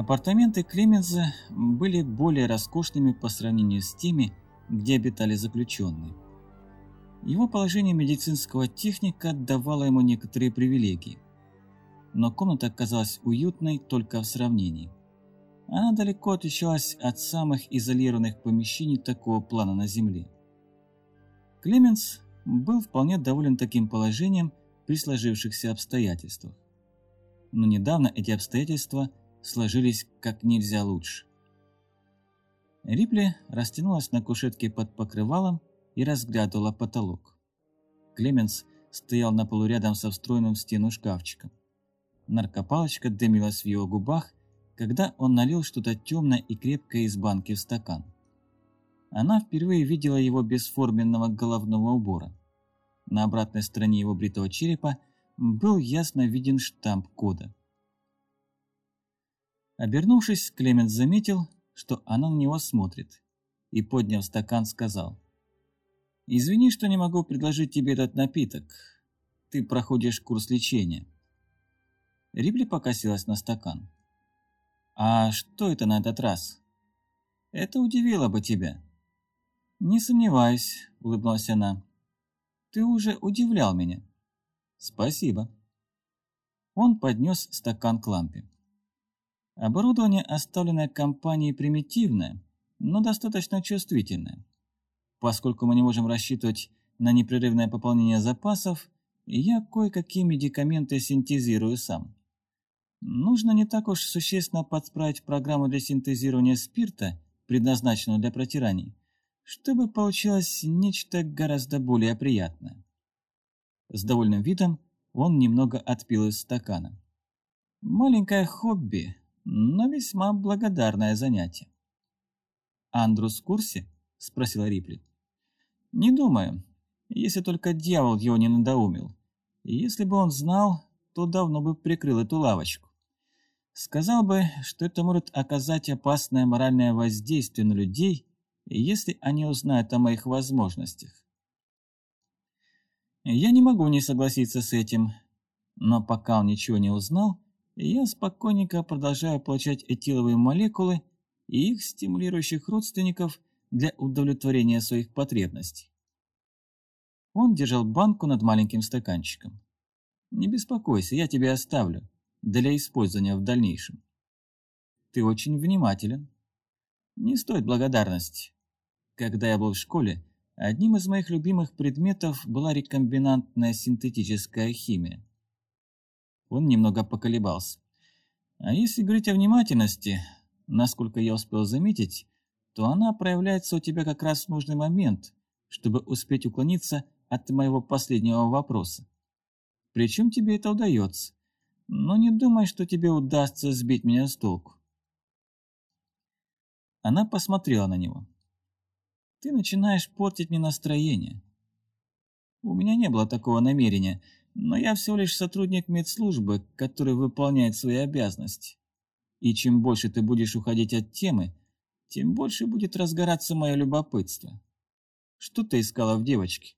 Апартаменты Клеменза были более роскошными по сравнению с теми, где обитали заключенные. Его положение медицинского техника давало ему некоторые привилегии. Но комната оказалась уютной только в сравнении. Она далеко отличалась от самых изолированных помещений такого плана на Земле. Клеменс был вполне доволен таким положением при сложившихся обстоятельствах. Но недавно эти обстоятельства сложились как нельзя лучше. Рипли растянулась на кушетке под покрывалом и разглядывала потолок. Клеменс стоял на полу рядом со встроенным в стену шкафчиком. Наркопалочка дымилась в его губах, когда он налил что-то темное и крепкое из банки в стакан. Она впервые видела его бесформенного головного убора. На обратной стороне его бритого черепа был ясно виден штамп кода. Обернувшись, Клемент заметил, что она на него смотрит, и, подняв стакан, сказал, «Извини, что не могу предложить тебе этот напиток. Ты проходишь курс лечения». Рипли покосилась на стакан. «А что это на этот раз?» «Это удивило бы тебя». «Не сомневаюсь», — улыбнулась она. «Ты уже удивлял меня». «Спасибо». Он поднес стакан к лампе. Оборудование, оставленное компанией, примитивное, но достаточно чувствительное. Поскольку мы не можем рассчитывать на непрерывное пополнение запасов, я кое-какие медикаменты синтезирую сам. Нужно не так уж существенно подправить программу для синтезирования спирта, предназначенную для протираний, чтобы получилось нечто гораздо более приятное. С довольным видом он немного отпил из стакана. Маленькое хобби, но весьма благодарное занятие. «Андрус в курсе?» – спросила Рипли. «Не думаю, если только дьявол его не надоумил. Если бы он знал, то давно бы прикрыл эту лавочку. Сказал бы, что это может оказать опасное моральное воздействие на людей, если они узнают о моих возможностях. Я не могу не согласиться с этим, но пока он ничего не узнал, я спокойненько продолжаю получать этиловые молекулы и их стимулирующих родственников для удовлетворения своих потребностей. Он держал банку над маленьким стаканчиком. «Не беспокойся, я тебя оставлю, для использования в дальнейшем. Ты очень внимателен. Не стоит благодарности. Когда я был в школе, одним из моих любимых предметов была рекомбинантная синтетическая химия. Он немного поколебался. А если говорить о внимательности, насколько я успел заметить, то она проявляется у тебя как раз в нужный момент, чтобы успеть уклониться от моего последнего вопроса. Причем тебе это удается. Но не думай, что тебе удастся сбить меня с толку. Она посмотрела на него. Ты начинаешь портить мне настроение. У меня не было такого намерения, но я всего лишь сотрудник медслужбы, который выполняет свои обязанности. И чем больше ты будешь уходить от темы, тем больше будет разгораться мое любопытство. Что ты искала в девочке?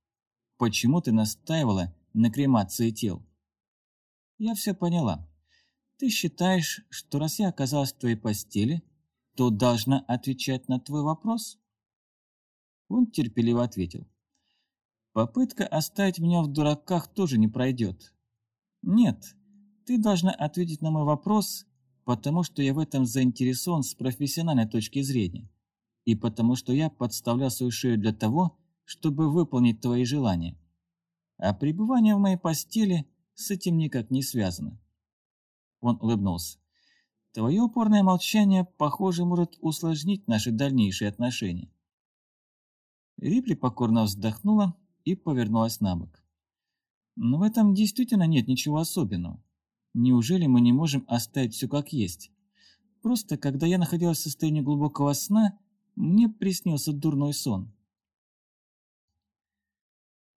Почему ты настаивала на кремации тел? Я все поняла. Ты считаешь, что раз я оказалась в твоей постели, то должна отвечать на твой вопрос? Он терпеливо ответил. Попытка оставить меня в дураках тоже не пройдет. Нет, ты должна ответить на мой вопрос, потому что я в этом заинтересован с профессиональной точки зрения, и потому что я подставлял свою шею для того, чтобы выполнить твои желания. А пребывание в моей постели с этим никак не связано. Он улыбнулся. Твое упорное молчание, похоже, может усложнить наши дальнейшие отношения. Рипли покорно вздохнула и повернулась на бок. Но в этом действительно нет ничего особенного. Неужели мы не можем оставить все как есть? Просто, когда я находилась в состоянии глубокого сна, мне приснился дурной сон.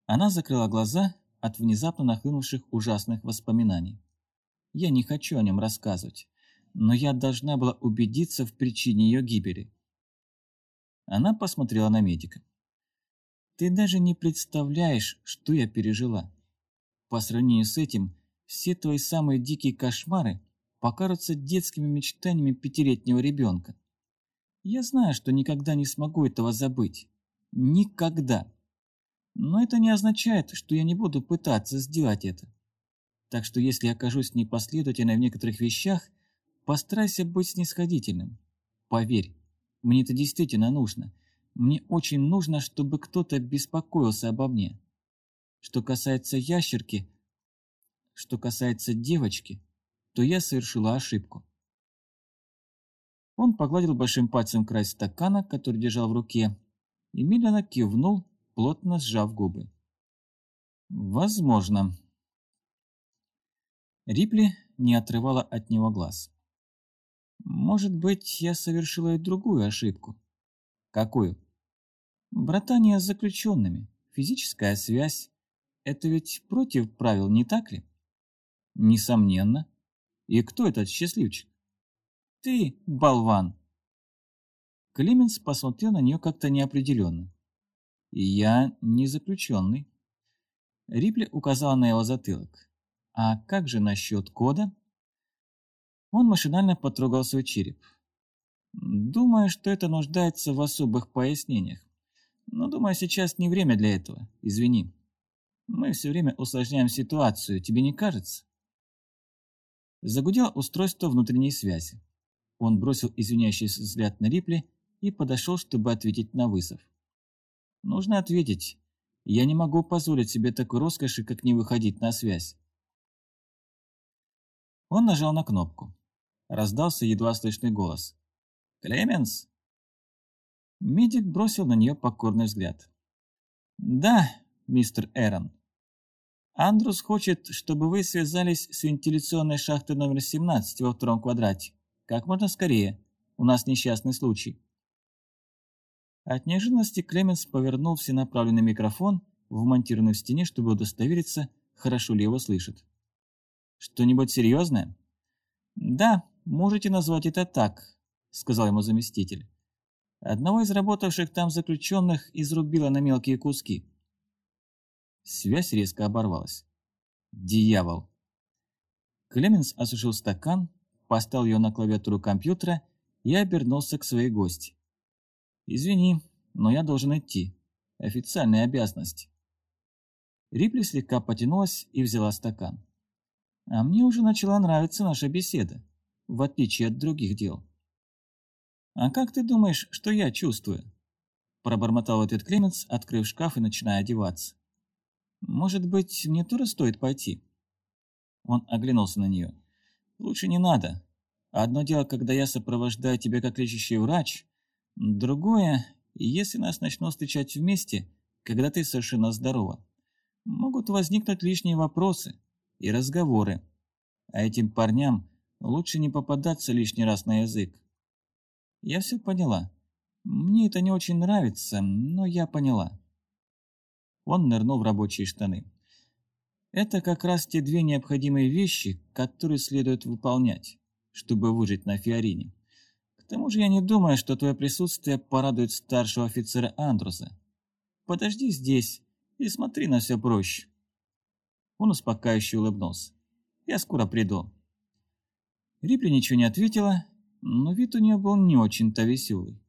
Она закрыла глаза от внезапно нахлынувших ужасных воспоминаний. Я не хочу о нем рассказывать, но я должна была убедиться в причине ее гибели. Она посмотрела на медика. Ты даже не представляешь, что я пережила. По сравнению с этим, все твои самые дикие кошмары покажутся детскими мечтаниями пятилетнего ребенка. Я знаю, что никогда не смогу этого забыть. Никогда. Но это не означает, что я не буду пытаться сделать это. Так что если окажусь непоследовательной в некоторых вещах, постарайся быть снисходительным. Поверь, мне это действительно нужно. Мне очень нужно, чтобы кто-то беспокоился обо мне. Что касается ящерки, что касается девочки, то я совершила ошибку. Он погладил большим пальцем край стакана, который держал в руке, и медленно кивнул, плотно сжав губы. «Возможно». Рипли не отрывала от него глаз. «Может быть, я совершила и другую ошибку». «Какую?» «Братание с заключенными, физическая связь. Это ведь против правил, не так ли?» «Несомненно. И кто этот счастливчик?» «Ты, болван!» Клеменс посмотрел на нее как-то неопределенно. «Я не заключенный». Рипли указала на его затылок. «А как же насчет кода?» Он машинально потрогал свой череп. «Думаю, что это нуждается в особых пояснениях. Но, думаю, сейчас не время для этого. Извини. Мы все время усложняем ситуацию, тебе не кажется?» Загудело устройство внутренней связи. Он бросил извиняющийся взгляд на Рипли и подошел, чтобы ответить на вызов. Нужно ответить. Я не могу позволить себе такой роскоши, как не выходить на связь. Он нажал на кнопку. Раздался едва слышный голос. «Клеменс?» Медик бросил на нее покорный взгляд. «Да, мистер Эрон. Андрус хочет, чтобы вы связались с вентиляционной шахтой номер 17 во втором квадрате. Как можно скорее. У нас несчастный случай». От неожиданности Клеменс повернул всенаправленный микрофон, вмонтированный в стене, чтобы удостовериться, хорошо ли его слышит. «Что-нибудь серьезное?» «Да, можете назвать это так», — сказал ему заместитель. «Одного из работавших там заключенных изрубило на мелкие куски». Связь резко оборвалась. «Дьявол!» Клеменс осушил стакан, поставил ее на клавиатуру компьютера и обернулся к своей гости. «Извини, но я должен идти. Официальная обязанность». Рипли слегка потянулась и взяла стакан. «А мне уже начала нравиться наша беседа, в отличие от других дел». «А как ты думаешь, что я чувствую?» Пробормотал этот Клеменс, открыв шкаф и начиная одеваться. «Может быть, мне тоже стоит пойти?» Он оглянулся на нее. «Лучше не надо. Одно дело, когда я сопровождаю тебя как лечащий врач, Другое, если нас начнут встречать вместе, когда ты совершенно здорова, могут возникнуть лишние вопросы и разговоры, а этим парням лучше не попадаться лишний раз на язык. Я все поняла. Мне это не очень нравится, но я поняла. Он нырнул в рабочие штаны. Это как раз те две необходимые вещи, которые следует выполнять, чтобы выжить на Фиорине. К тому же я не думаю, что твое присутствие порадует старшего офицера Андруса. Подожди здесь и смотри на все проще. Он успокаивающе улыбнулся. Я скоро приду. Рипли ничего не ответила, но вид у нее был не очень-то веселый.